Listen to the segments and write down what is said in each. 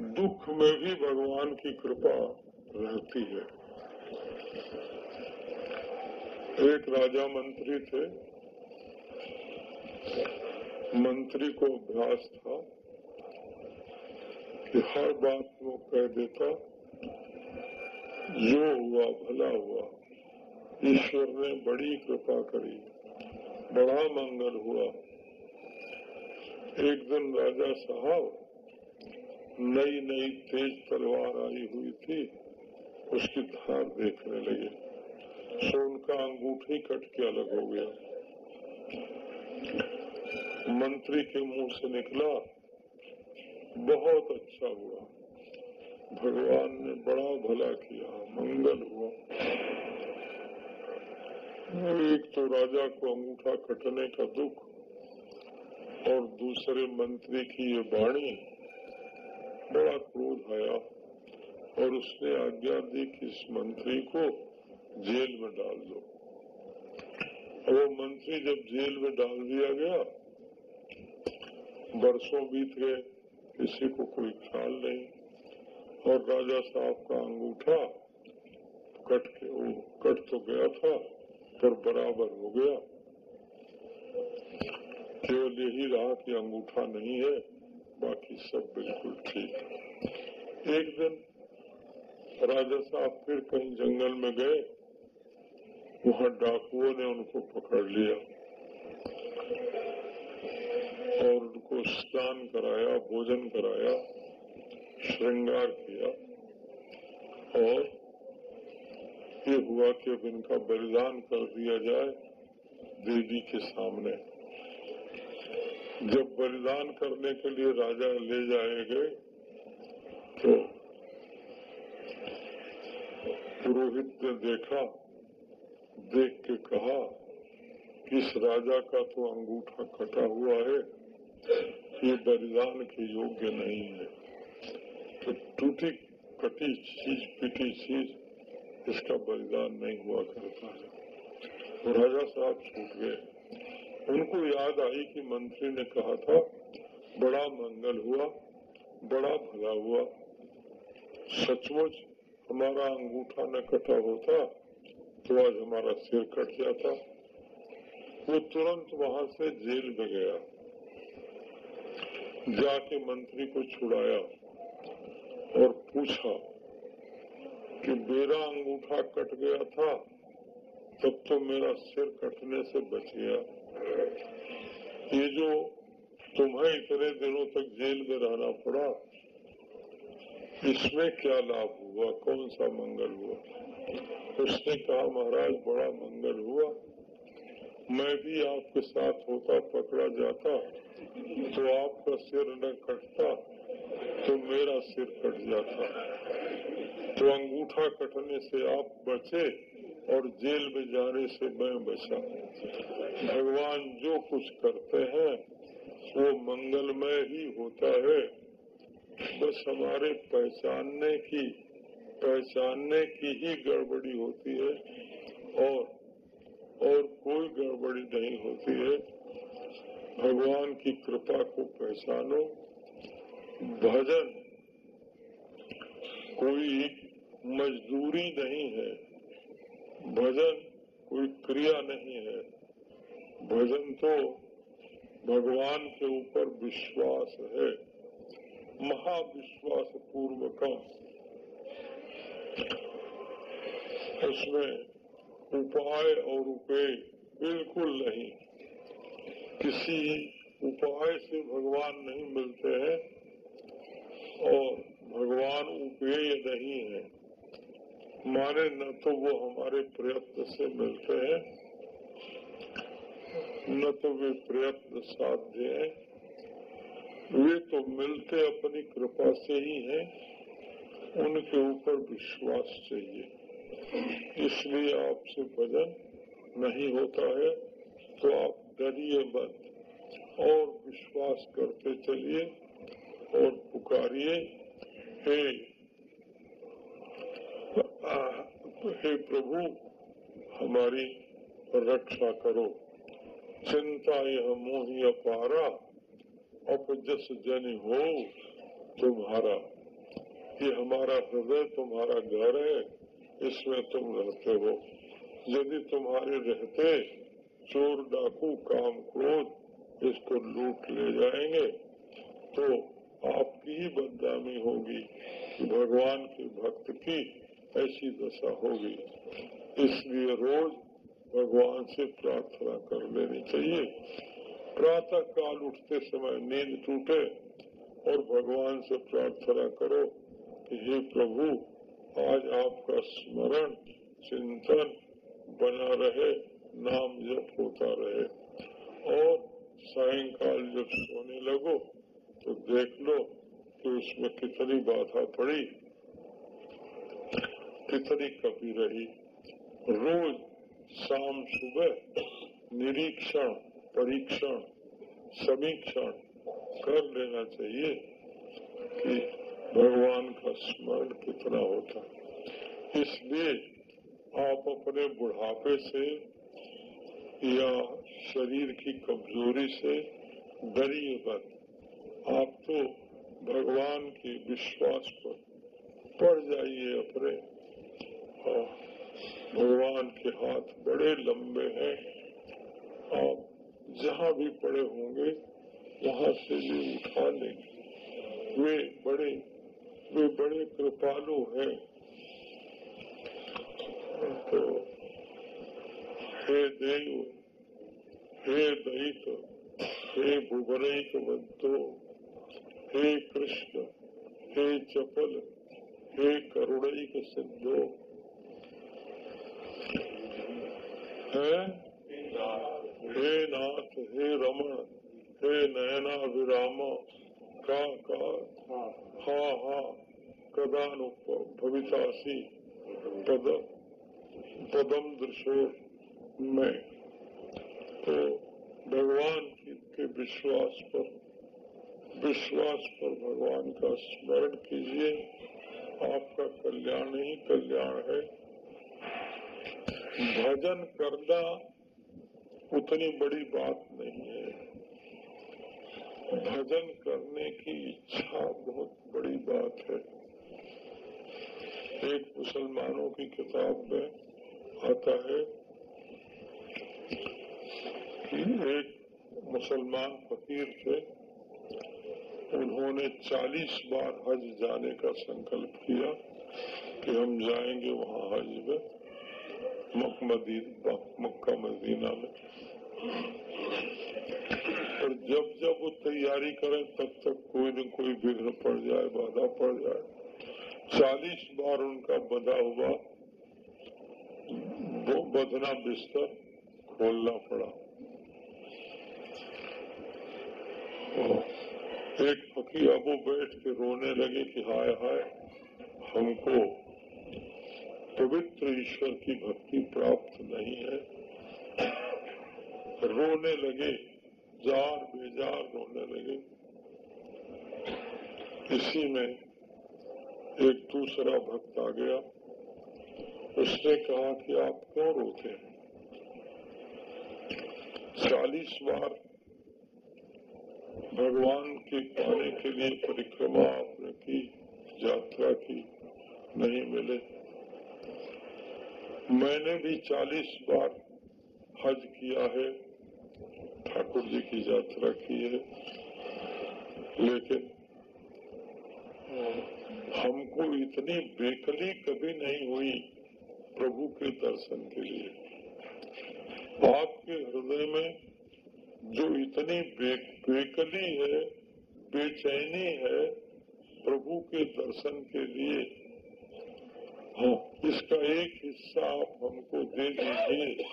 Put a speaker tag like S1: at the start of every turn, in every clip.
S1: दुख में भी भगवान की कृपा रहती है। एक राजा मंत्री थे। मंत्री को अभ्यास था कि हर बात वो कह देता, जो हुआ, भला हुआ। ईश्वर ने बड़ी कृपा करी, बड़ा मंगल हुआ। एक दिन राजा साहब नई नई तेज तलवार आई हुई थी, उसकी धार देखने लगे। सो उनका अंगूठी कट के अलग हो गया। मंत्री के मुँह से निकला। बहुत अच्छा हुआ। भगवान ने बड़ा भला किया, मंगल हुआ। एक तो राजा को अंगूठा कटने का दुख और दूसरे मंत्री की ये वाणी बड़ा क्रोध आया और उसने आज्ञा दी कि इस मंत्री को जेल में डाल दो। वो मंत्री जब जेल में डाल दिया गया, बरसों बीत गए, किसी को कोई ख्याल नहीं और राजा साहब का अंगूठा कट के वो कट तो गया था, पर बराबर हो गया। केवल यही रहा कि अंगूठा नहीं है, बाकी सब बिल्कुल ठीक एक दिन राजा साहब फिर कहीं जंगल में गए, वहाँ डाकुओं ने उनको पकड़ लिया और उनको स्नान कराया, भोजन कराया, श्रृंगार किया और ये हुआ कि अब इनका बलिदान कर दिया जाए देवी के सामने। जब बलिदान करने के लिए राजा ले जाए गए तो पुरोहित ने देखा, देख के कहा, इस राजा का तो अंगूठा कटा हुआ है, ये बलिदान के योग्य नहीं है। तो टूटी, कटी, चीज़ पिटी चीज़, इसका बलिदान नहीं हुआ करता है। तो राजा साहब छूट गए। उनको याद आई कि मंत्री ने कहा था, बड़ा मंगल हुआ, बड़ा भला हुआ। सचमुच हमारा अंगूठा न कटा होता तो आज हमारा सिर कट जाता। वो तुरंत वहाँ से जेल में गया। जाके मंत्री को छुड़ाया और पूछा कि मेरा अंगूठा कट गया था, तब तो मेरा सिर कटने से बच गया। ये जो तुम्हें इतने दिनों तक जेल में रहना पड़ा, इसमें क्या लाभ हुआ? कौन सा मंगल हुआ? उसने कहा, महाराज, बड़ा मंगल हुआ। मैं भी आपके साथ होता पकड़ा जाता तो आपका सिर न कटता तो मेरा सिर कट जाता। तो अंगूठा कटने से आप बचे और जेल में जाने से मैं बचा भगवान जो कुछ करते हैं, वो मंगलमय ही होता है। बस हमारे पहचानने की पहचानने की ही गड़बड़ी होती है और और कोई गड़बड़ी नहीं होती है। भगवान की कृपा को पहचानो। भजन कोई मजदूरी नहीं है। भजन कोई क्रिया नहीं है। भजन तो भगवान के ऊपर विश्वास है। महाविश्वास पूर्वकम उसमें उपाय और उपेय बिल्कुल नहीं। किसी उपाय से भगवान नहीं मिलते हैं और भगवान उपेय नहीं है। माने न तो वो हमारे प्रयत्न से मिलते हैं, न तो वे प्रयत्न साध्य हैं। वे तो मिलते अपनी कृपा से ही हैं, उनके ऊपर विश्वास चाहिए। इसलिए आपसे भजन नहीं होता है तो आप डरिए मत, और विश्वास करते चलिए और पुकारिए, हे हे प्रभु, हमारी रक्षा करो। चिंता यह मोही अपारा आप जस जन हो तुम्हारा। ये हमारा हृदय, तुम्हारा घर है, इसमें तुम रहते हो। यदि तुम्हारे रहते, चोर डाकू काम क्रोध, इसको लूट ले जाएँगे तो आपकी ही बदनामी होगी। भगवान के भक्त की ऐसी दशा होगी इसलिए रोज भगवान से प्रार्थना कर लेनी चाहिए। प्रातः काल उठते समय नींद टूटे और भगवान से प्रार्थना करो कि हे प्रभु, आज आपका स्मरण, चिंतन बना रहे, नाम जप होता रहे। और सायकाल जब सोने लगो तो देख लो कि उसमें कितनी बाधा पड़ी। कितनी कपी रही? रोज शाम सुबह निरीक्षण, परीक्षण, समीक्षण कर लेना चाहिए कि भगवान का स्मरण कितना होता। इसलिए आप अपने बुढ़ापे से या शरीर की कमज़ोरी से डरिए मत। आप तो भगवान के विश्वास पर पड़ जाइए अपने और भगवान के हाथ बड़े लंबे हैं। आप जहाँ भी पड़े होंगे, वहाँ से भी उठा लेंगे। वे बड़े वे बड़े कृपालु हैं। तो हे देव, हे दैत हे भुवनैक बंतो हे कृष्ण, हे चपल, हे करुणैक सिद्धो है? हे नाथ, हे रमण हे नयना विराम, का का? हा हा कदानु भवितासी पद पदम दृशो मैं। तो भगवान के विश्वास पर विश्वास पर भगवान का स्मरण कीजिए। आपका कल्याण ही कल्याण है। भजन करना उतनी बड़ी बात नहीं है। भजन करने की इच्छा बहुत बड़ी बात है। एक मुसलमानों की किताब में आता है कि एक मुसलमान फकीर थे, उन्होंने 40 बार हज जाने का संकल्प किया कि हम जाएँगे वहाँ हज में। मक्का मदीना में। और जब जब वो तैयारी करें, तब तक कोई न कोई विघ्न पड़ जाए, बाधा पड़ जाए। चालीस बार उनका बधा हुआ। वो बदना बिस्तर खोलना पड़ा। एक फकीर वो बैठ के रोने लगे कि हाय हाय, हमको पवित्र ईश्वर की भक्ति प्राप्त नहीं है। रोने लगे, जार, बेजार रोने लगे। इसी में एक दूसरा भक्त आ गया। उसने कहा कि आप क्यों रोते हैं? चालीस बार भगवान के पाने के लिए परिक्रमा आपने की, यात्रा की, नहीं मिले। मैंने भी चालीस बार हज किया है ठाकुर जी की यात्रा की है लेकिन हमको इतनी बेकली कभी नहीं हुई प्रभु के दर्शन के लिए। आपके हृदय में जो इतनी बे, बेकली है बेचैनी है प्रभु के दर्शन के लिए हाँ इसका एक हिस्सा आप हमको दे दीजिए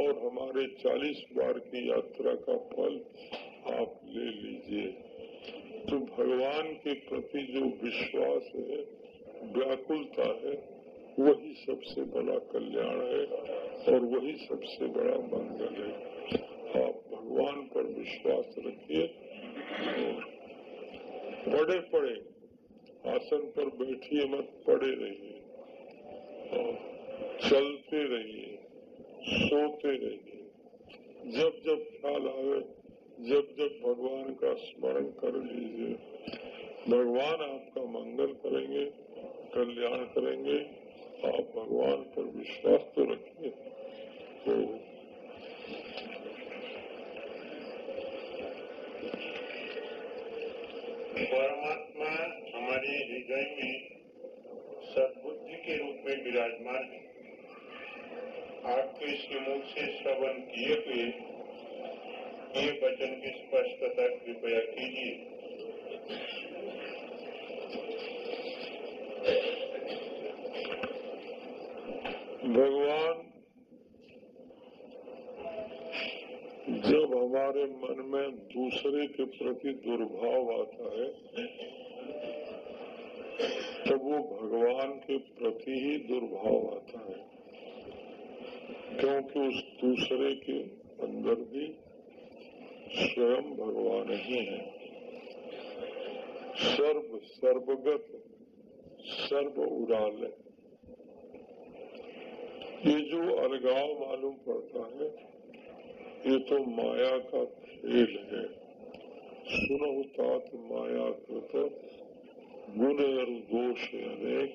S1: और हमारे चालीस बार की यात्रा का फल आप ले लीजिए। तो भगवान के प्रति जो विश्वास है, व्याकुलता है, वही सबसे बड़ा कल्याण है और वही सबसे बड़ा मंगल है। आप भगवान पर विश्वास रखिए। पड़े पड़े, आसन पर बैठिए मत, पड़े रहिए। चलते रहिए, सोते रहिए। जब जब ख्याल आवे, जब जब भगवान का स्मरण कर लीजिए। भगवान आपका मंगल करेंगे, कल्याण करेंगे, आप भगवान पर विश्वास तो रखिए। तो
S2: परमात्मा हमारे हृदय में सदबुद्धि के रूप में विराजमान है। आपके इसके मुख से श्रवण किए हुए ये वचन की स्पष्टता कृपया कीजिए।
S1: भगवान, जब हमारे मन में दूसरे के प्रति दुर्भाव आता है तब वो भगवान के प्रति ही दुर्भाव आता है। क्योंकि उस दूसरे के अंदर भी स्वयं भगवान ही है। सर्व, सर्वगत, सर्व उड़ाल ये जो अलगाव मालूम पड़ता है, ये तो माया का खेल है। सुनो तात माया कृत गुण और दोष अनेक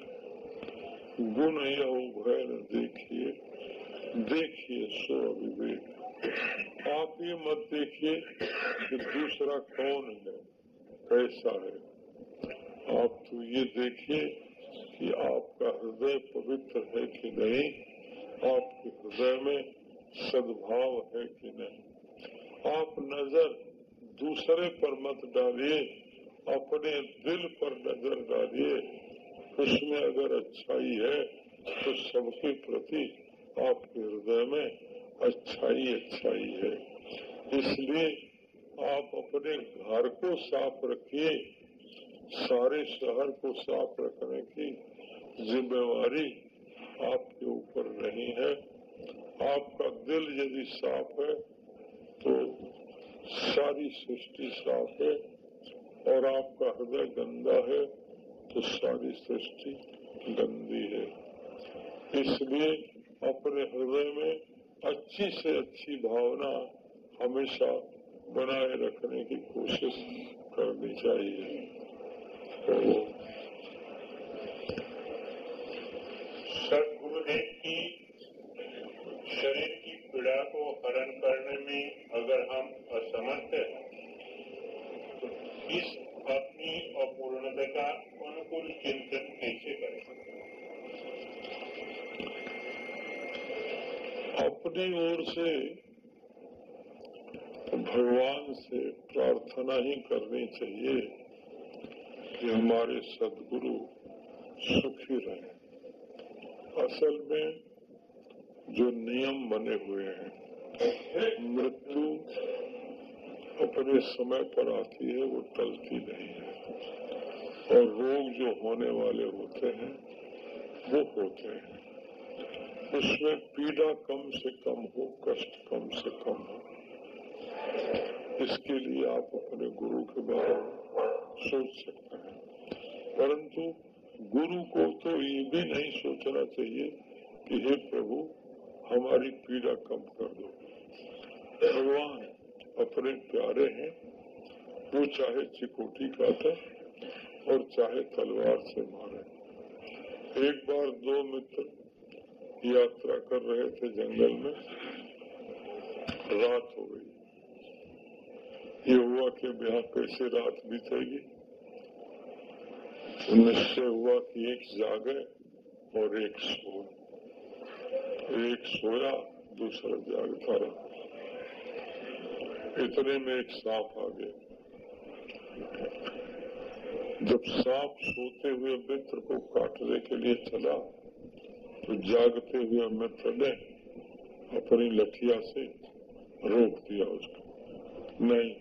S1: गुण या उभय देखिए देखिए सो अविवेक आप ये मत देखिए कि दूसरा कौन है कैसा है आप तो ये देखिए कि आपका हृदय पवित्र है कि नहीं आपके हृदय में सद्भाव है कि नहीं आप नज़र दूसरे पर मत डालिए अपने दिल पर नज़र डालिए। उसमें अगर अच्छाई है तो सबके प्रति आपके हृदय में अच्छाई अच्छाई है। इसलिए आप अपने घर को साफ़ रखिए। सारे शहर को साफ़ रखने की जिम्मेवारी आपके ऊपर नहीं है। आपका दिल यदि साफ़ है तो सारी सृष्टि साफ़ है। और आपका हृदय गंदा है तो सारी सृष्टि गंदी है। इसलिए अपने हृदय में अच्छी से अच्छी भावना हमेशा बनाए रखने की कोशिश करनी चाहिए। तो
S2: सदगुरुदेव की, शरीर की पीड़ा को हरण करने में अगर हम असमर्थ हैं तो इस अपनी अपूर्णता का अनुकूल चिंतन कैसे करें?
S1: अपनी ओर से भगवान से प्रार्थना ही करनी चाहिए कि हमारे सदगुरु सुखी रहे। असल में जो नियम बने हुए हैं, मृत्यु अपने समय पर आती है, वो टलती नहीं है। और रोग जो होने वाले होते हैं, वो होते हैं। उसमें पीड़ा कम से कम हो, कष्ट कम से कम हो। इसके लिए आप अपने गुरु के बारे में सोच सकते हैं। परंतु गुरु को तो ये भी नहीं सोचना चाहिए कि, हे प्रभु, हमारी पीड़ा कम कर दो। अपने प्यारे हैं। वो चाहे चिकोटी काटे और चाहे तलवार से मारे। एक बार दो मित्र यात्रा कर रहे थे जंगल में। रात हो गई। ये हुआ कि यहाँ कैसे रात बीतेगी? निश्चय हुआ कि एक जागे और एक सो एक सोया, दूसरा जागता रहा इतने में एक सांप आ गया। जब सांप सोते हुए मित्र को काटने के लिए चला तो जागते हुए मित्र ने अपनी लठिया से रोक दिया उसको। नहीं,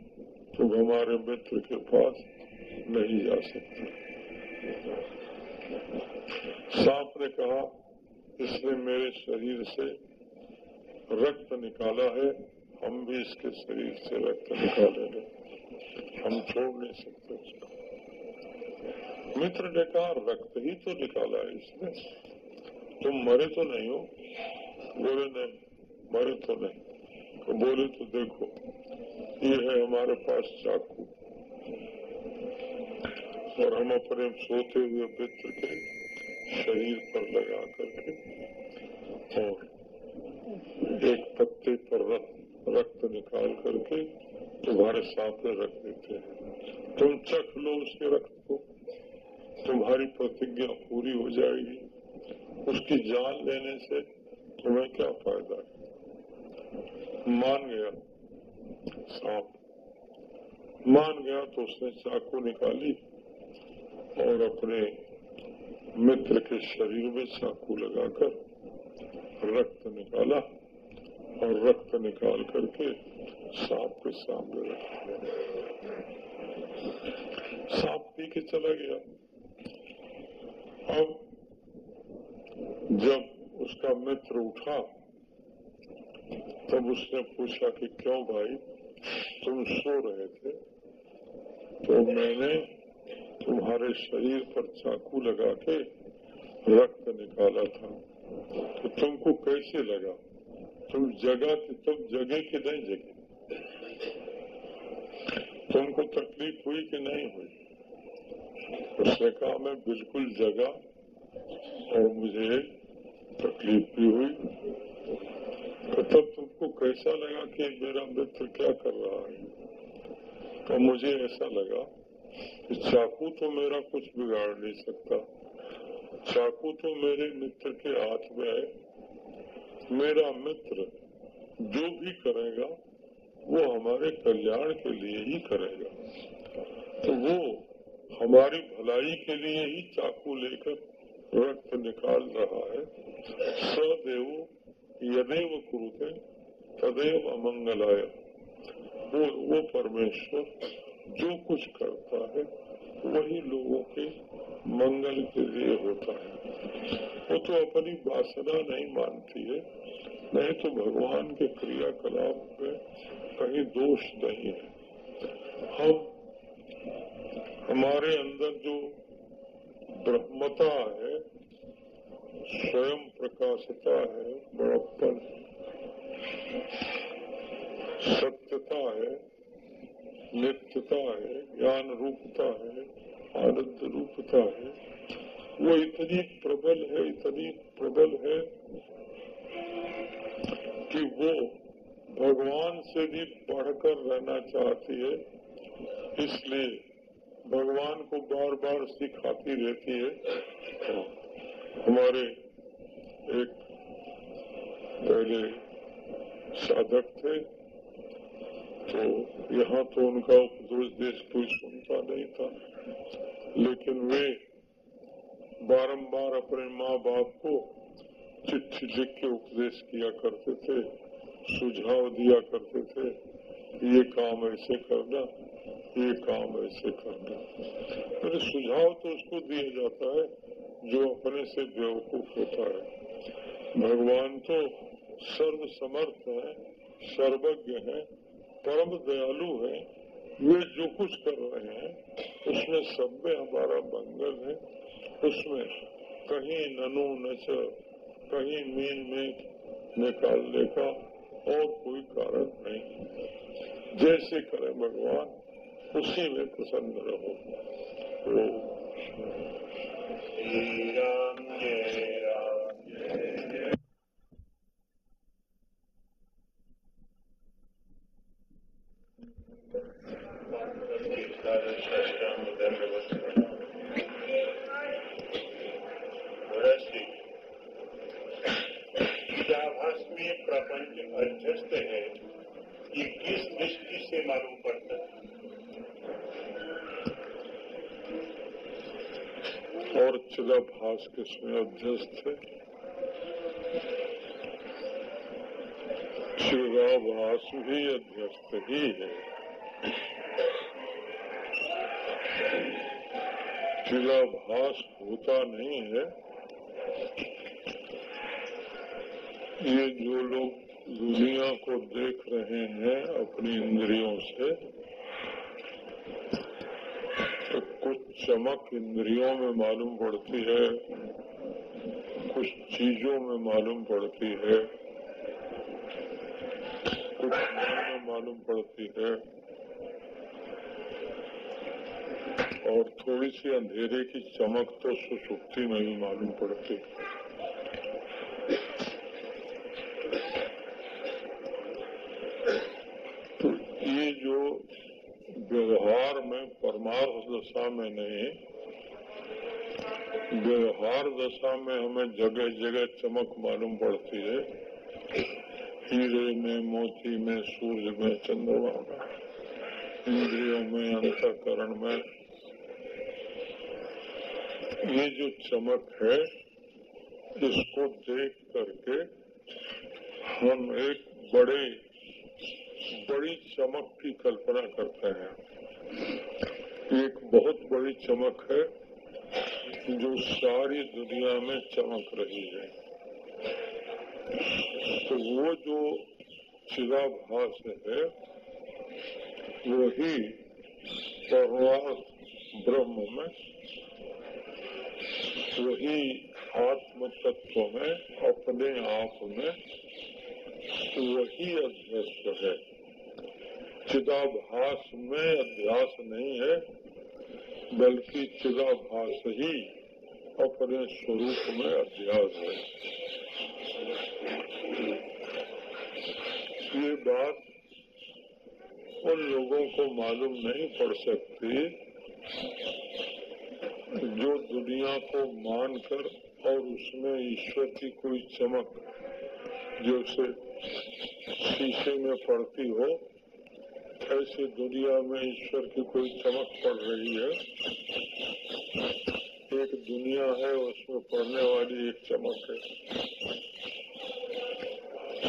S1: तुम हमारे मित्र के पास नहीं जा सकते। सांप ने कहा, इसने मेरे शरीर से रक्त निकाला है हम भी इसके शरीर से रक्त निकालेंगे हम छोड़ नहीं सकते मित्र ने कहा रक्त ही तो निकाला है इसने। तुम मरे तो नहीं हो। बोले नहीं मरे तो नहीं। तो बोले तो देखो ये है हमारे पास चाकू। और हम अपने सोते हुए मित्र के शरीर पर लगा करके और एक पत्ते पर रक्त, रक्त निकाल करके तुम्हारे सामने रख देते हैं। तुम चख लो उसके रक्त को। तुम्हारी प्रतिज्ञा पूरी हो जाएगी। उसकी जान लेने से तुम्हें क्या फ़ायदा है? मान गया, सांप। मान गया तो उसने चाकू निकाली और अपने मित्र के शरीर में चाकू लगाकर रक्त निकाला। और रक्त निकाल करके सांप के सामने रख सांप पी के चला गया। अब जब उसका मित्र उठा, तब उसने पूछा कि क्यों भाई, तुम सो रहे थे? तो मैंने तुम्हारे शरीर पर चाकू लगा के रक्त निकाला था। तो तुमको कैसे लगा? तुम जगह, तुम जगे कि नहीं जगे तुमको तकलीफ़ हुई कि नहीं हुई? उसने कहा, मैं बिल्कुल जगा और मुझे तकलीफ़ भी हुई। तो तब तुमको कैसा लगा कि मेरा मित्र क्या कर रहा है? तो मुझे ऐसा लगा कि चाकू तो मेरा कुछ बिगाड़ नहीं सकता। चाकू तो मेरे मित्र के हाथ में है। मेरा मित्र जो भी करेगा, वो हमारे कल्याण के लिए ही करेगा। तो वो हमारी भलाई के लिए ही चाकू लेकर रक्त निकाल रहा है। सदैव यदेव कुरुते, तदेव अमंगलाय। वो वो परमेश्वर जो कुछ करता है वही लोगों के मंगल के लिए होता है। वो तो अपनी वासना नहीं मानती है। नहीं तो भगवान के क्रियाकलाप में कहीं दोष नहीं है। हम, हमारे अंदर जो ब्रह्मता है, स्वयं प्रकाशता है, बड़प्पन, सत्यता है नित्यता है, ज्ञान रूपता है, आनंद रूपता है। वो इतनी प्रबल है, इतनी प्रबल है कि वो भगवान से भी बढ़कर रहना चाहती है, इसलिए भगवान को बार बार सिखाती रहती है। हमारे एक पहले साधक थे तो यहाँ तो उनका उपदेश देश कोई सुनता नहीं था। लेकिन वे बारंबार अपने माँ बाप को चिट्ठी लिख के उपदेश किया करते थे, सुझाव दिया करते थे, ये काम ऐसे करना, ये काम ऐसे करना। मेरे सुझाव तो उसको दिया जाता है, जो अपने से बेवकूफ़ होता है। भगवान तो सर्व समर्थ है, सर्वज्ञ है परम दयालु है, वे जो कुछ कर रहे हैं, उसमें सब में हमारा मंगल है। उसमें कहीं ननु नच कहीं मीन में निकालने का और कोई कारण नहीं। जैसे करे भगवान, उसी में प्रसन्न रहो।
S2: राम जय राम जय चिदाभासमीय अध्यस्त है ये किस दृष्टि से मालूम पड़ता है?
S1: और चिदाभास किसमें अध्यस्त है। चिदाभास भी अध्यस्त ही है। चिदाभास होता नहीं है। ये जो लोग दुनिया को देख रहे हैं अपनी इंद्रियों से तो कुछ चमक इंद्रियों में मालूम पड़ती है, कुछ चीज़ों में मालूम पड़ती है, कुछ में मालूम पड़ती है, और थोड़ी सी अंधेरे की चमक तो सुसुप्ति में भी मालूम पड़ती है तो ये जो व्यवहार परमार्थ दशा में नहीं, व्यवहार दशा में हमें जगह जगह चमक मालूम पड़ती है। हीरे में, मोती में, सूर्य में, चंद्रमा में, इंद्रियों में, अंतकरण में। ये जो चमक है, इसको देख करके हम एक बड़े, बड़ी चमक की कल्पना करते हैं। एक बहुत बड़ी चमक है जो सारी दुनिया में चमक रही है। तो वो जो चिदाभास है, वही परमार्थ ब्रह्म में, वही आत्म तत्व में, अपने आप में, वही अध्यस्त है। चिदाभास में अध्यास नहीं है, बल्कि चिदाभास ही अपने स्वरूप में अध्यास है। ये बात उन लोगों को मालूम नहीं पड़ सकती जो दुनिया को मानकर और उसमें ईश्वर की कोई चमक जैसे शीशे में पड़ती हो ऐसे दुनिया में ईश्वर की कोई चमक पड़ रही है? एक दुनिया है, उसमें पड़ने वाली एक चमक है।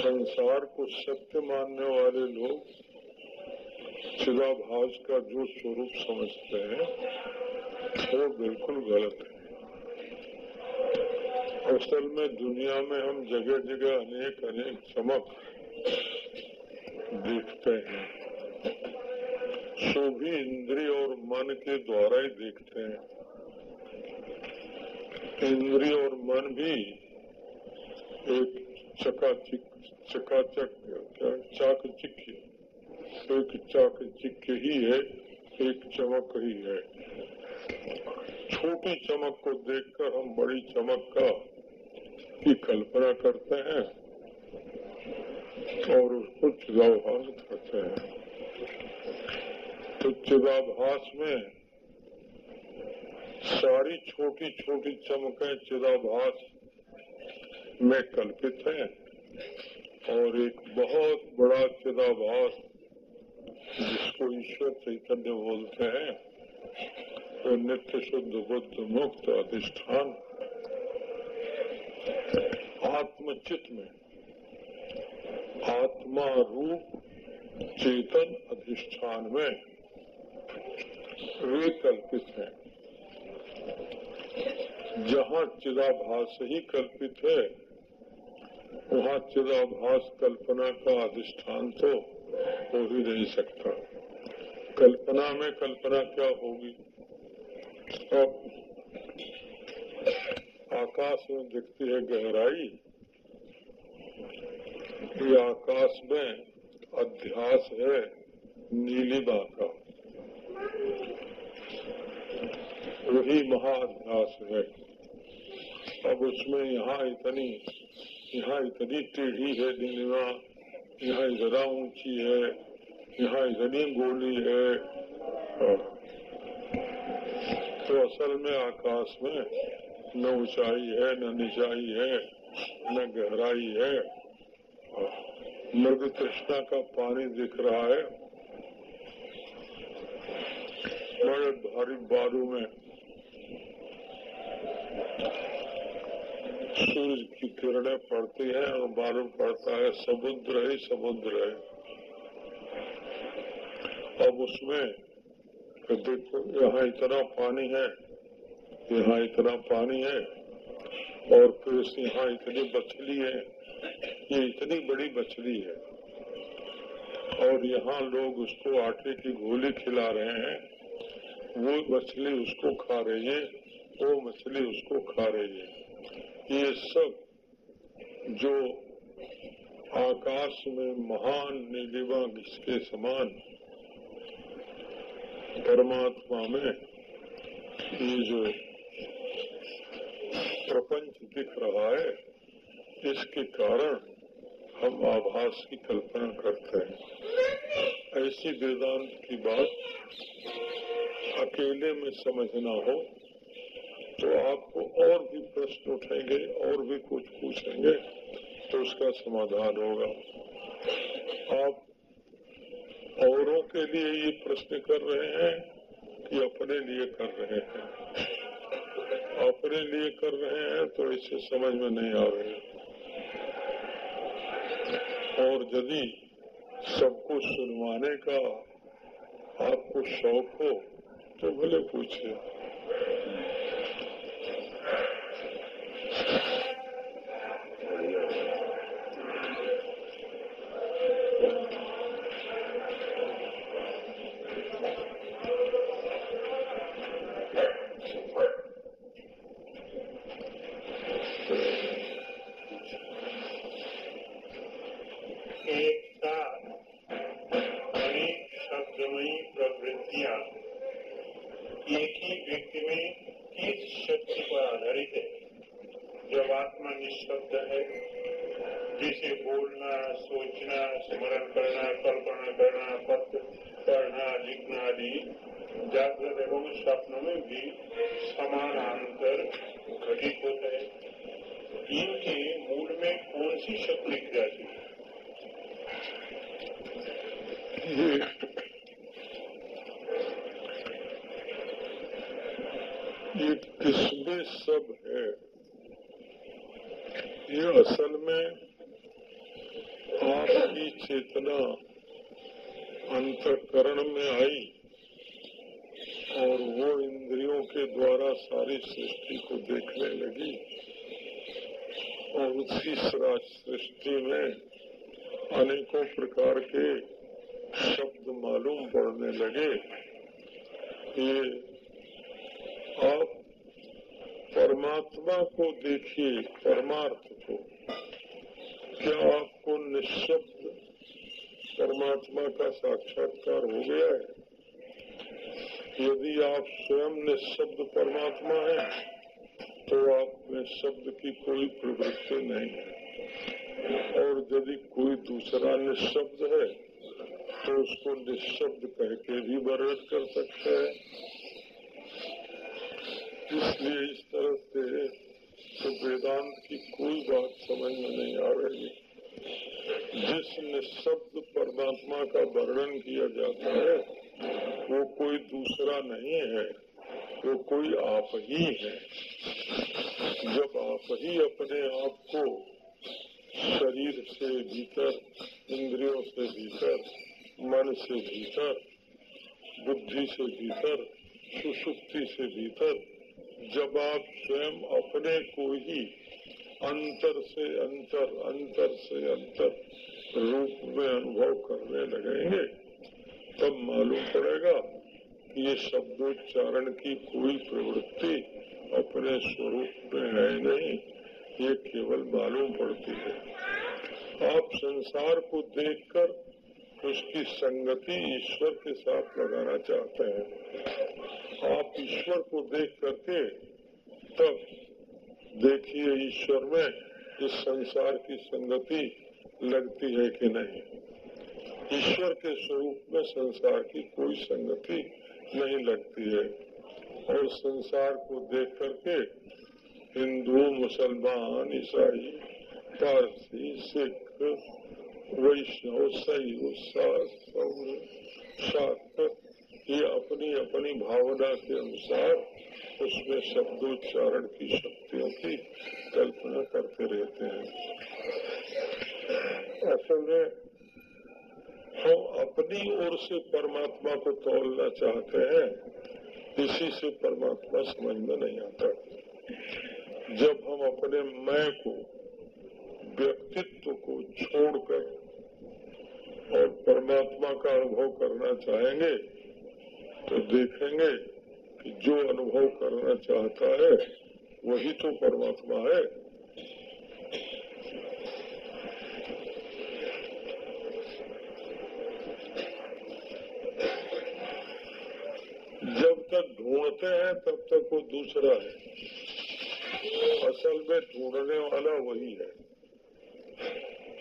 S1: संसार को सत्य मानने वाले लोग चिदाभास का जो स्वरूप समझते हैं, वो बिल्कुल गलत है। असल में दुनिया में हम जगह जगह अनेक अनेक चमक देखते हैं। सो भी इंद्रिय और मन के द्वारा ही देखते हैं। इंद्रिय और मन भी एक चकाचिक, चकाचक क्या चाक चिक्की एक चाक चिक्के ही है, एक चमक ही है। छोटी चमक को देखकर हम बड़ी चमक का की कल्पना करते हैं और उसको चिदाभास करते हैं। चिदाभास में सारी छोटी छोटी चमकें चिदाभास में कल्पित हैं और एक बहुत बड़ा चिदाभास जिसको ईश्वर चैतन्य बोलते हैं तो नित्य शुद्ध बुद्ध मुक्त अधिष्ठान आत्मचित में आत्मा रूप चेतन अधिष्ठान में वे कल्पित है। जहाँ चिदाभास ही कल्पित है, वहाँ चिदाभास कल्पना का अधिष्ठान तो हो ही नहीं सकता। कल्पना में कल्पना क्या होगी? अब आकाश में दिखती है गहराई, ये आकाश में अध्यास है नीलिमा का। वही महाअध्यास है। अब उसमें यहाँ इतनी यहाँ इतनी टेढ़ी है नीलिमा यहाँ जरा ऊँची है, यहाँ इतनी गोली है। तो असल में आकाश में न ऊंचाई है, न निचाई है, न गहराई है। मृग तृष्णा का पानी दिख रहा है। बड़े भारी बालू में सूर्य की किरणें पड़ती हैं और बालू पड़ता है समुद्र ही समुद्र है। अब उसमें देखो, यहाँ इतना पानी है, यहाँ इतना पानी है और फिर यहाँ इतनी मछली है, ये इतनी बड़ी मछली है। और यहाँ लोग उसको आटे की गोली खिला रहे हैं। वो मछली उसको खा रही है, वो मछली उसको खा रही है। ये सब जो आकाश में महान नीलिमा इसके समान? परमात्मा में ये जो प्रपंच दिख रहा है, इसके कारण हम आभास की कल्पना करते हैं। ऐसी वेदांत की बात अकेले में समझना हो तो आपको और भी प्रश्न उठेंगे, और भी कुछ पूछेंगे तो उसका समाधान होगा। आप औरों के लिए ये प्रश्न कर रहे हैं कि अपने लिए कर रहे हैं। अपने लिए कर रहे हैं तो इसे समझ में नहीं आ रहे और यदि सबको सुनवाने का आपको शौक हो तो भले पूछे को देखिए, परमार्थ को। क्या आपको निश्चित परमात्मा का साक्षात्कार हो गया है? यदि आप स्वयं निःशब्द परमात्मा है तो आप में शब्द की कोई प्रवृत्ति नहीं है। और यदि कोई दूसरा निःशब्द है तो उसको निशब्द कह के भी वर्णन कर सकते हैं। इसलिए इस तरह से तो वेदांत की कोई बात समझ में नहीं आ रही। जिसने शब्द परमात्मा का वर्णन किया जाता है, वो कोई दूसरा नहीं है, वो कोई आप ही है। जब आप ही अपने आप को शरीर से भीतर, इंद्रियों से भीतर, मन से भीतर, बुद्धि से भीतर, सुसुप्ति से भीतर जब आप स्वयं अपने को ही अंतर से अंतर अंतर से अंतर रूप में अनुभव करने लगेंगे, तब मालूम पड़ेगा कि ये शब्दोच्चारण की कोई प्रवृत्ति अपने स्वरूप में है नहीं, ये केवल मालूम पड़ती है। आप संसार को देखकर उसकी संगति ईश्वर के साथ लगाना चाहते हैं। आप ईश्वर को देख करके तब देखिए ईश्वर में इस संसार की संगति लगती है कि नहीं। ईश्वर के स्वरूप में संसार की कोई संगति नहीं लगती है। और संसार को देख करके हिंदू, मुसलमान, ईसाई, पारसी, सिख वैष्णव सही सौर शाक्त ये अपनी अपनी भावना के अनुसार उसमें शब्दोच्चारण की शक्तियों की कल्पना करते रहते हैं। असल में हम अपनी ओर से परमात्मा को तोड़ना चाहते हैं, इसी से परमात्मा समझ में नहीं आता। जब हम अपने मैं को, व्यक्तित्व को छोड़कर और परमात्मा का अनुभव करना चाहेंगे तो देखेंगे कि जो अनुभव करना चाहता है, वही तो परमात्मा है। जब तक ढूंढते हैं, तब तक वो दूसरा है। असल में ढूँढने वाला वही है।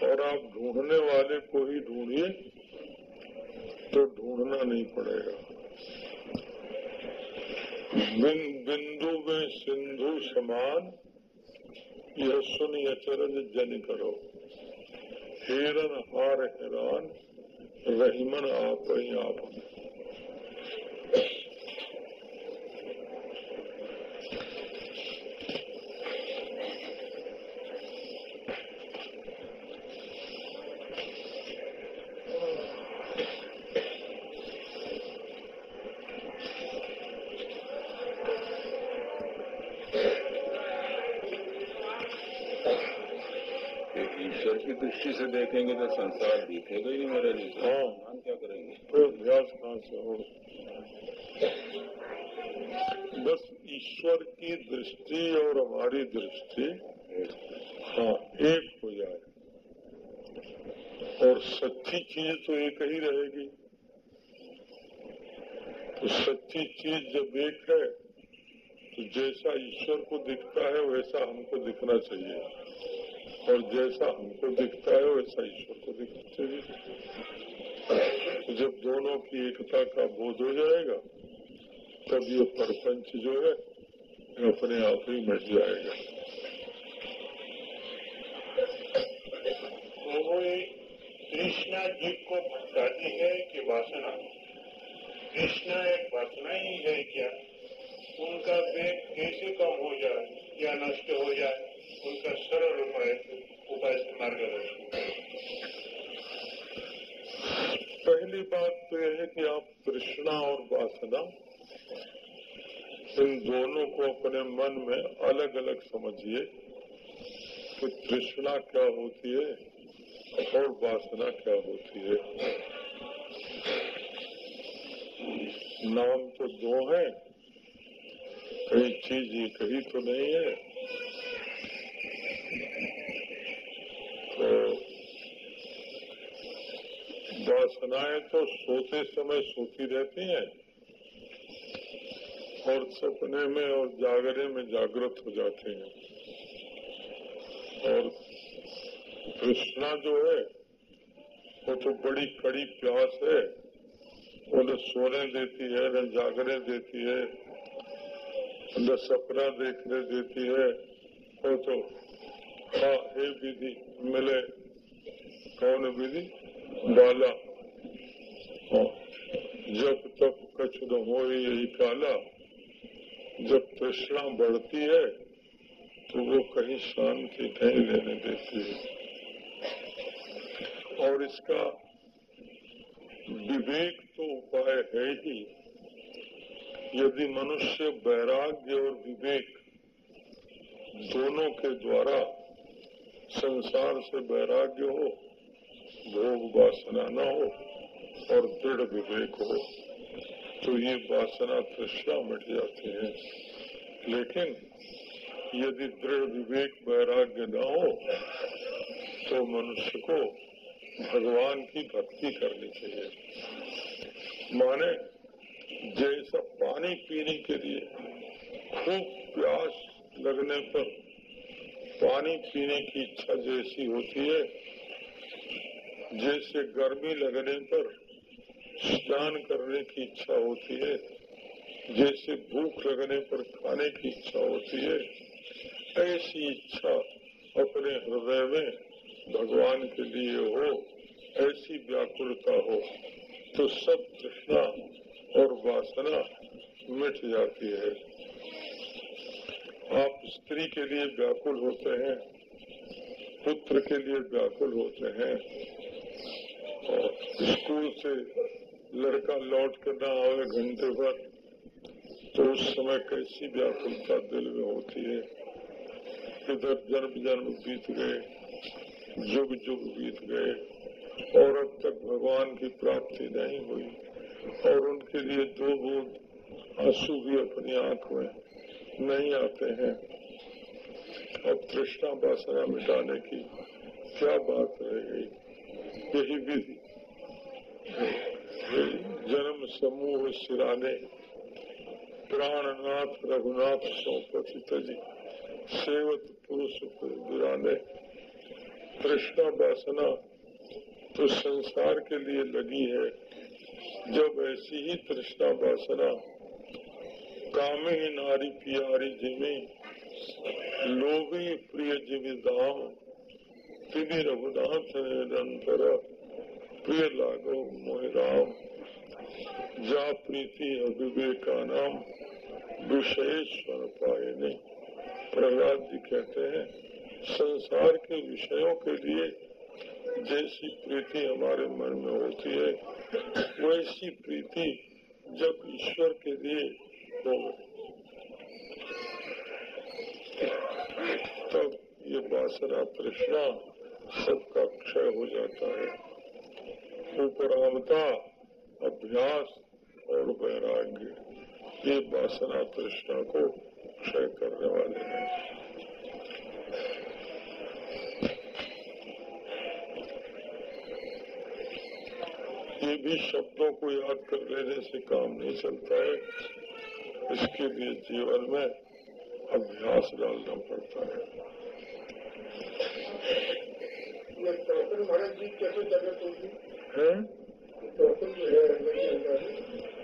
S1: और आप ढूँढने वाले को ही ढूंढिए तो ढूंढना नहीं पड़ेगा। बिन, बिंदु में सिंधु समान यह सुन अचरज जन करो। हिरन हार हैरान रहीमन आप ही आप
S3: ईश्वर की दृष्टि से देखेंगे तो संसार दिखेगा ही मेरे लिए
S1: हाँ।
S3: हम क्या करेंगे
S1: तो अभ्यास कहाँ से हो बस ईश्वर की दृष्टि और हमारी दृष्टि हाँ एक हो जाए। और सच्ची चीज़ तो एक ही रहेगी। तो सच्ची चीज़ जब एक है तो जैसा ईश्वर को दिखता है, वैसा हमको दिखना चाहिए। और जैसा हमको दिखता है, वैसा ईश्वर को दिखना चाहिए। तो जब दोनों की एकता का बोध हो जाएगा, तब ये परपंच जो है अपने आप ही मिट जाएगा
S2: तो वो ये को भटकाती है कि वासना। कृष्णा एक वासना ही है क्या? उनका वेग कैसे कम हो जाए या नष्ट हो जाए? उनका सरल उपाय उपाय से मार्गदर्शन
S1: पहली बात तो यह है कि आप कृष्णा और वासना इन दोनों को अपने मन में अलग अलग समझिए कि तृष्णा क्या होती है और वासना क्या होती है। नाम तो दो हैं कई चीज़ ही तो नहीं है। तो वासनाएँ तो सोते समय सोती रहती हैं और सपने में और जागरे में जागृत हो जाते हैं। और कृष्णा जो है, वो तो बड़ी कड़ी प्यास है। वो न सोने देती है, न जागरे देती है, न सपना देखने देती है। वो तो हाँ हे विधि, मिले। कौन विधि? बाला। हाँ जब तक कछ न हो यही काला जब तृष्णा बढ़ती है तो वो कहीं शांति नहीं लेने देती है। और इसका विवेक तो उपाय है ही। यदि मनुष्य वैराग्य और विवेक दोनों के द्वारा संसार से वैराग्य हो, भोग वासना न हो और दृढ़ विवेक हो तो ये वासना तृष्णा मिट जाती है। लेकिन यदि दृढ़ विवेक वैराग्य न हो तो मनुष्य को भगवान की भक्ति करनी चाहिए। माने जैसा पानी पीने के लिए खूब प्यास लगने पर पानी पीने की इच्छा जैसी होती है, जैसे गर्मी लगने पर स्नान करने की इच्छा होती है, जैसे भूख लगने पर खाने की इच्छा होती है, ऐसी इच्छा अपने हृदय में भगवान के लिए हो, ऐसी व्याकुलता हो तो सब तृष्णा और वासना मिट जाती है। आप स्त्री के लिए व्याकुल होते हैं, पुत्र के लिए व्याकुल होते हैं, और स्कूल से लड़का लौट कर ना आवे घंटे भर तो उस समय कैसी व्याकुलता दिल में होती है। इधर जन्म जन्म बीत गए युग युग बीत गए, और अब तक भगवान की प्राप्ति नहीं हुई, और उनके लिए दो बूंद आँसू भी अपनी आँख में नहीं आते हैं। अब तृष्णा वासना मिटाने की क्या बात रह गई? यही विधि जन्म समूह सिराने प्राणनाथ रघुनाथ सौपति तजी सेवत पुरुष दुराने कृष्णा वासना तो संसार के लिए लगी है। जब ऐसी ही तृष्णा वासना कामे नारी प्यारी जिमी, लोभी प्रिय जीवी धाम तिनि रघुनाथ निरंतर प्रिय लागो मोह राम, जा प्रीति अविवेका नाम विशेषवर पाए प्रहलाद जी कहते हैं, संसार के विषयों के लिए जैसी प्रीति हमारे मन में होती है, वैसी प्रीति जब ईश्वर के लिए हो। तब ये बासरा तृष्णा सबका क्षय हो जाता है। उपरामता अभ्यास और वैराग्य ये वासना तृष्णा को क्षय करने वाले हैं। ये भी शब्दों को याद कर लेने से काम नहीं चलता है। इसके लिए जीवन में अभ्यास डालना पड़ता है।
S4: महाराज जी कैसे जागृत होगी
S1: है?
S4: जो है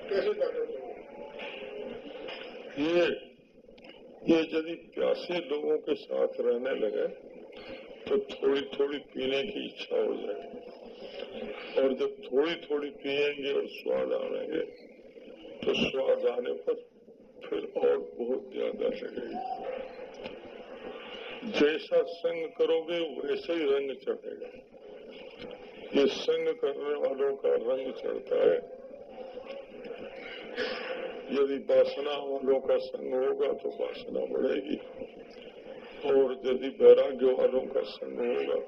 S4: कैसे जागृत होगी
S1: ये ये यदि प्यासे लोगों के साथ रहने लगे तो थोड़ी थोड़ी पीने की इच्छा हो जाएगी। और जब थोड़ी थोड़ी पिएँगे और स्वाद आएँगे तो स्वाद आने पर फिर और बहुत ज़्यादा लगेगी। जैसा संग करोगे वैसे ही रंग चढ़ेगा। ये संग करने वालों का रंग चढ़ता है, यदि वासना वालों का संग होगा तो वासना बढ़ेगी। और यदि वैराग्य वालों का संग होगा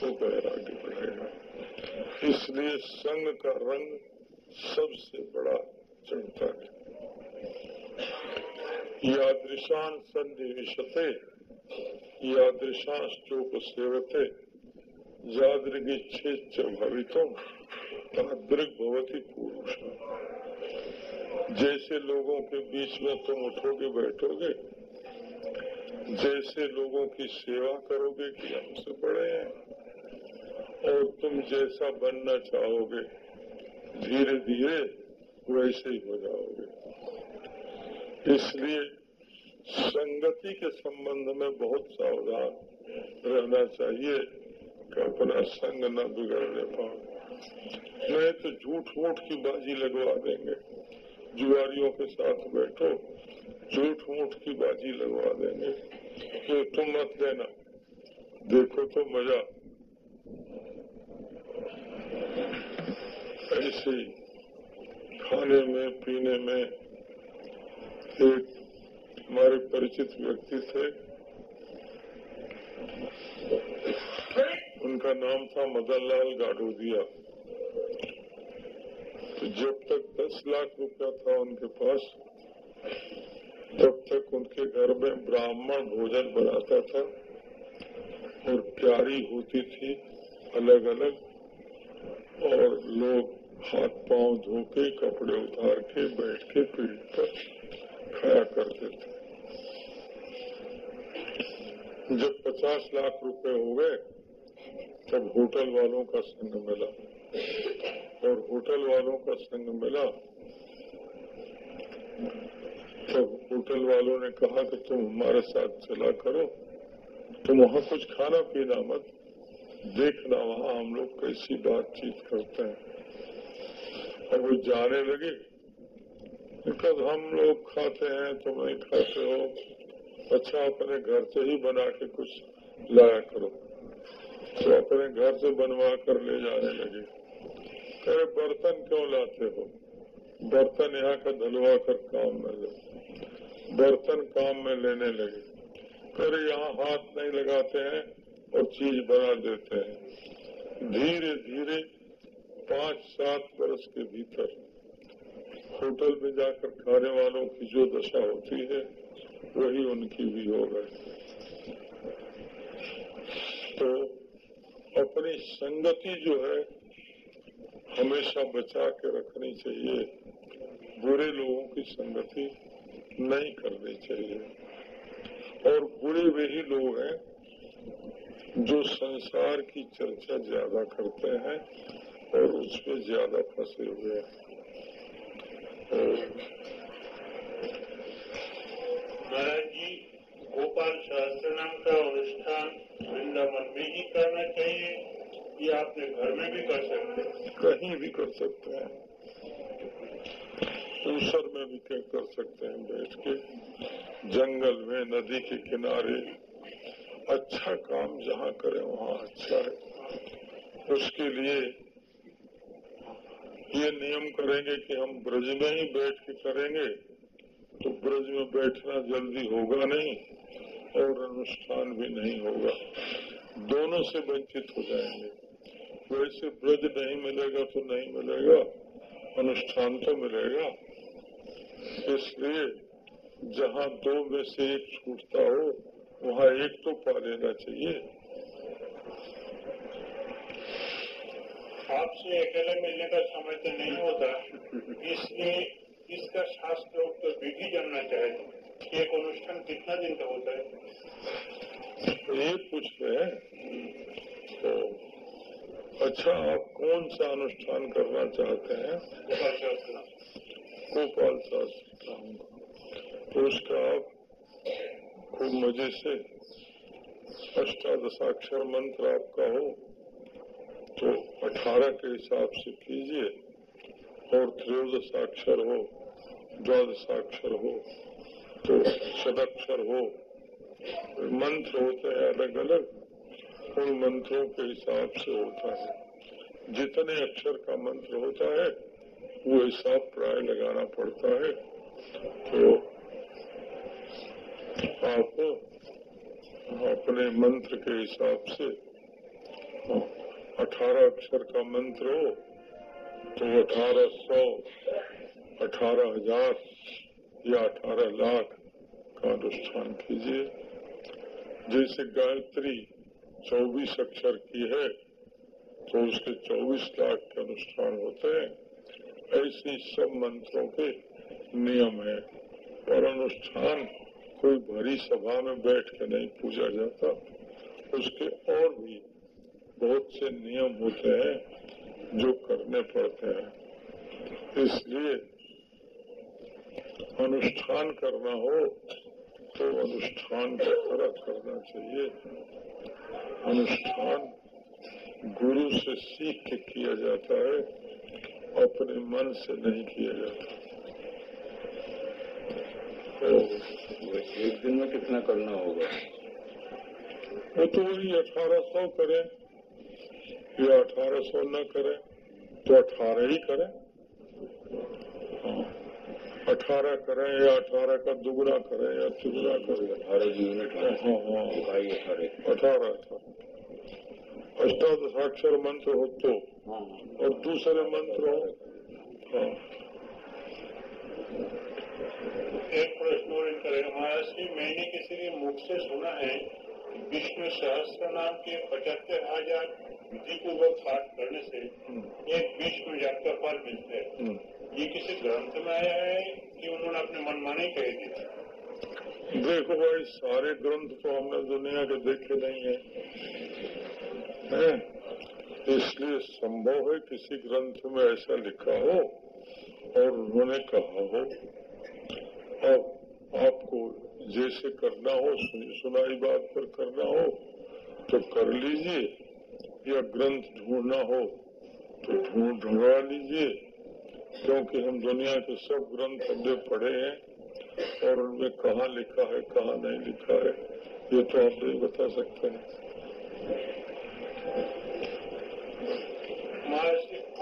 S1: तो वैराग्य बढ़ेगा। इसलिए संग का रंग सबसे बड़ा चढ़ता है। यादृशान संनिविशते यादृशांश्चोप सेवते जादृगिच्छेच भवितुम तादृग भवती पुरुष। जैसे लोगों के बीच में तुम उठोगे, बैठोगे, जैसे लोगों की सेवा करोगे कि हमसे बड़े हैं, और तुम जैसा बनना चाहोगे धीरे धीरे वैसे ही हो जाओगे। इसलिए संगति के संबंध में बहुत सावधान रहना चाहिए, कि अपना संग न बिगड़ने पाओ। नहीं तो झूठ मूठ की बाजी लगवा देंगे। जुआरियों के साथ बैठो, झूठ मूठ की बाजी लगवा देंगे। कि तुम मत देना। देखो तो मज़ा। ऐसे खाने में, पीने में एक हमारे परिचित व्यक्ति थे। उनका नाम था मदन लाल गाडोदिया। तो जब तक दस लाख रुपया था उनके पास, तब तक उनके घर में ब्राह्मण भोजन बनाता था और प्यारी होती थी अलग अलग और लोग हाथ पाँव धो के कपड़े उतार के बैठ के पीठ पर खाया करते थे। जब पचास लाख रुपए हो गए तब होटल वालों का संग मिला। और होटल वालों का संग मिला, तब होटल वालों ने कहा कि तुम हमारे साथ चला करो, तुम वहाँ कुछ खाना पीना मत, देखना वहाँ हम लोग कैसी बातचीत करते हैं। और वो जाने लगे कब हम लोग खाते हैं, तुम नहीं खाते हो। अच्छा अपने घर से ही बना के कुछ लाया करो। तो अपने घर से बनवा कर ले जाने लगे। अरे बर्तन क्यों लाते हो? बर्तन यहाँ का धलवा कर काम में लो। बर्तन काम में लेने लगे। अरे यहाँ हाथ नहीं लगाते हैं और चीज़ बना देते हैं। धीरे धीरे पाँच सात वर्ष के भीतर होटल में जाकर खाने वालों की जो दशा होती है वही उनकी भी हो गई तो अपनी संगति जो है, हमेशा बचा के रखनी चाहिए। बुरे लोगों की संगति नहीं करनी चाहिए। और बुरे वही लोग हैं, जो संसार की चर्चा ज़्यादा करते हैं और उसमें ज़्यादा फंसे हुए हैं।
S2: महाराज जी गोपाल सहस्त्र नाम का अनुष्ठान वृंदावन में ही करना चाहिए, या अपने घर में भी कर सकते हैं।
S1: कहीं भी कर सकते हैं। ऊसर में भी क्या कर सकते हैं बैठ के। जंगल में, नदी के किनारे। अच्छा काम जहाँ करें वहाँ अच्छा है। उसके लिए ये नियम करेंगे कि हम ब्रज में ही बैठ के करेंगे। तो ब्रज में बैठना जल्दी होगा नहीं और अनुष्ठान भी नहीं होगा। दोनों से वंचित हो जाएँगे। वैसे ब्रज नहीं मिलेगा तो नहीं मिलेगा, अनुष्ठान तो मिलेगा। इसलिए जहाँ दो में से एक छूटता हो, वहाँ एक तो पा लेना चाहिए।
S2: आपसे अकेले मिलने का समय तो नहीं होता, इसलिए इसका शास्त्र तो विधि जानना चाहते कि एक अनुष्ठान कितना दिन का होता है?
S1: तो ये पूछ रहे हैं। तो अच्छा आप कौन सा अनुष्ठान करना चाहते हैं?
S2: गोपाल
S1: शास्त्र तो उसका आप खूब मज़े से अष्टादशाक्षर मंत्र आपका हो तो अठारह के हिसाब से कीजिए और त्रयोदशाक्षर हो द्वादशाक्षर हो तो सदक्षर हो। मंत्र होते हैं अलग अलग, उन मंत्रों के हिसाब से होता है। जितने अक्षर का मंत्र होता है, वो हिसाब प्राय लगाना पड़ता है। तो आप अपने मंत्र के हिसाब से अठारह अक्षर का मंत्र हो तो अठारह सौ अठारह हज़ार या अठारह लाख का अनुष्ठान कीजिए। जैसे गायत्री चौबीस अक्षर की है तो उसके चौबीस लाख के अनुष्ठान होते हैं। ऐसे सब मंत्रों के नियम है। और अनुष्ठान कोई भरी सभा में बैठ के नहीं पूजा जाता। उसके और भी बहुत से नियम होते हैं जो करने पड़ते हैं। इसलिए अनुष्ठान करना हो तो अनुष्ठान की तरह करना चाहिए। अनुष्ठान गुरु से सीख के किया जाता है अपने मन से नहीं किया जाता। तो
S3: एक दिन में कितना करना होगा?
S1: वो तो वही अठारह सौ करे या अठारह सौ न करे तो अठारह ही करे। अठारह करें या अठारह का दुगना करें या तिगुना करें।
S3: अठारह यूनिट
S1: हाँ। हाँ
S3: अठारह
S1: अठारह अठारह। अष्टादशाक्षर मंत्र हो तो। और दूसरे मंत्र हो। हाँ।
S2: एक प्रश्न और करेगा। महाराज जी मैंने किसी के मुख से सुना है विष्णु सहस्त्र नाम के पचहत्तर हज़ार विधिपूर्वक पाठ करने से एक विष्णु जाप का फल मिलता है
S1: हम्म।
S2: ये किसी ग्रंथ में आया है कि उन्होंने अपने मनमाने कह दिया
S1: देखो भाई सारे ग्रंथ तो हमने दुनिया के देखे नहीं है हैं? इसलिए संभव है किसी ग्रंथ में ऐसा लिखा हो और उन्होंने कहा हो अब आपको जैसे करना हो सुनी सुनाई बात पर करना हो तो कर लीजिए। या ग्रंथ ढूंढना हो तो ढूंढ ढूंढवा लीजिए। क्योंकि हम दुनिया के सब ग्रंथ हमने पढ़े हैं और उनमें कहाँ लिखा है कहाँ नहीं लिखा है ये तो आप नहीं बता सकते हैं।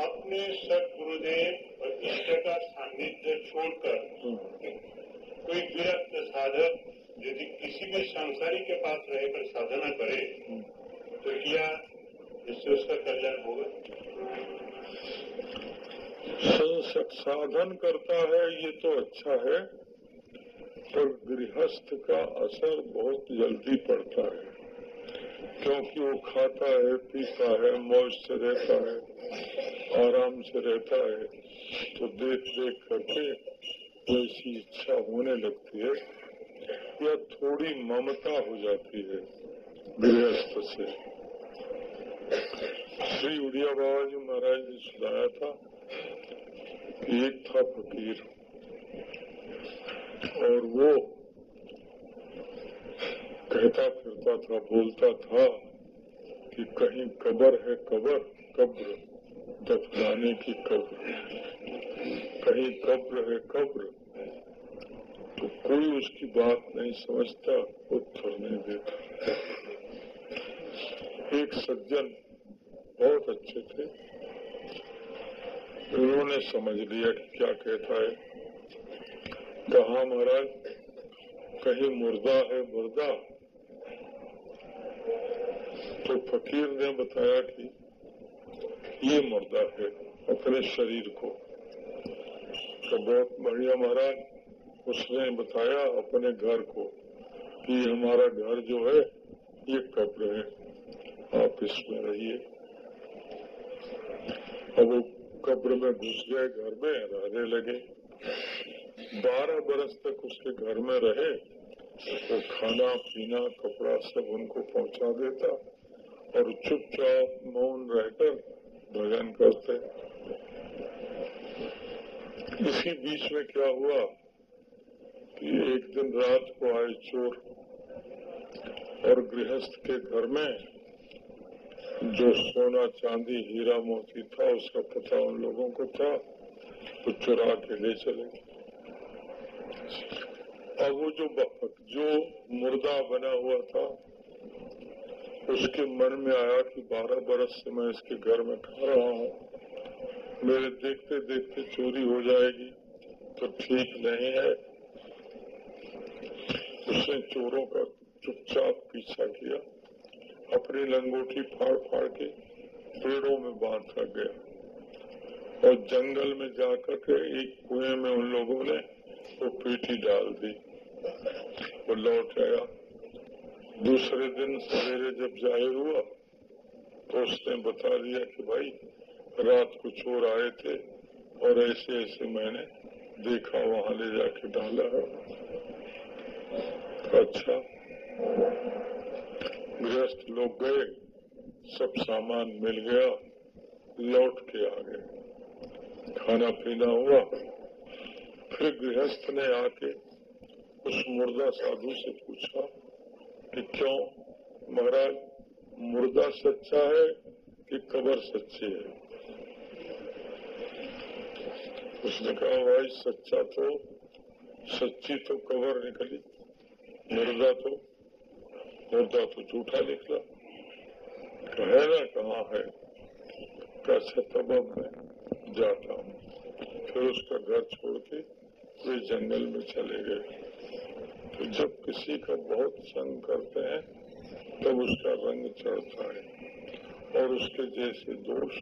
S2: अपने सदगुरुदेव और ईश्वर का सान्निध्य छोड़कर कोई विरक्त साधक यदि किसी भी संसारी के पास रहकर साधना करे तो क्या इससे उसका कल्याण होगा?
S1: साधन करता है, ये तो अच्छा है, पर गृहस्थ का असर बहुत जल्दी पड़ता है, क्योंकि वो खाता है, पीता है, मौज से रहता है, आराम से रहता है तो देख देख करके वैसी इच्छा होने लगती है, या थोड़ी ममता हो जाती है गृहस्थ से। श्री उड़िया बाबा जी महाराज ने सुनाया था कि एक था फकीर, और वो कहता फिरता था, बोलता था कि कहीं कबर है, कबर, कब्र, दफनाने की कब्र। कहीं कब्र है, कब्र। तो कोई उसकी बात नहीं समझता उत्तर नहीं देता एक सज्जन बहुत अच्छे थे उन्होंने समझ लिया कि क्या कहता है। कहा, महाराज, कहीं मुर्दा है मुर्दा। तो फकीर ने बताया कि ये मुर्दा है अपने शरीर को। तो बहुत बढ़िया, महाराज। उसने बताया अपने घर को कि हमारा घर जो है, ये कब्र है। आप इसमें रहिए। अब वो कब्र में घुस गए, घर में रहने लगे। बारह बरस तक उसके घर में रहे, वो खाना, पीना, कपड़ा सब उनको पहुँचा देता और चुपचाप मौन रहकर भजन करते। इसी बीच में क्या हुआ? कि एक दिन रात को आए चोर और गृहस्थ के घर में, जो सोना, चांदी, हीरा, मोती था, उसका पता उन लोगों को था तो चुरा के ले चले अब वो जो जो मुर्दा बना हुआ था, उसके मन में आया कि बारह बरस से मैं इसके घर में खा रहा हूँ। मेरे देखते देखते चोरी हो जाएगी तो ठीक नहीं है। उसने चोरों का चुपचाप पीछा किया। अपनी लंगोटी फाड़ फाड़ के पेड़ों में बाँध गया। और जंगल में जाकर के एक कुएँ में उन लोगों ने वो पेटी डाल दी वो लौट आया। दूसरे दिन सवेरे जब ज़ाहिर हुआ तो उसने बता दिया कि भाई, रात को चोर आए थे और ऐसे ऐसे मैंने देखा, वहाँ ले जाके डाला अच्छा। गृहस्थ लोग गए, सब सामान मिल गया, लौट के आ गए। खाना पीना हुआ, फिर गृहस्थ ने आके उस मुर्दा साधु से पूछा कि क्यों? महाराज, मुर्दा सच्चा है कि कबर सच्ची है? उसने कहा, भाई, सच्चा तो सच्ची तो कबर निकली। मुर्दा तो मुर्दा तो झूठा निकला। है ना कहाँ है? कैसे तब अब मैं जाता हूँ। फिर उसका घर छोड़ के वे जंगल में चले गए। तो जब किसी का बहुत संग करते हैं, तब उसका रंग चढ़ता है। और उसके जैसे दोष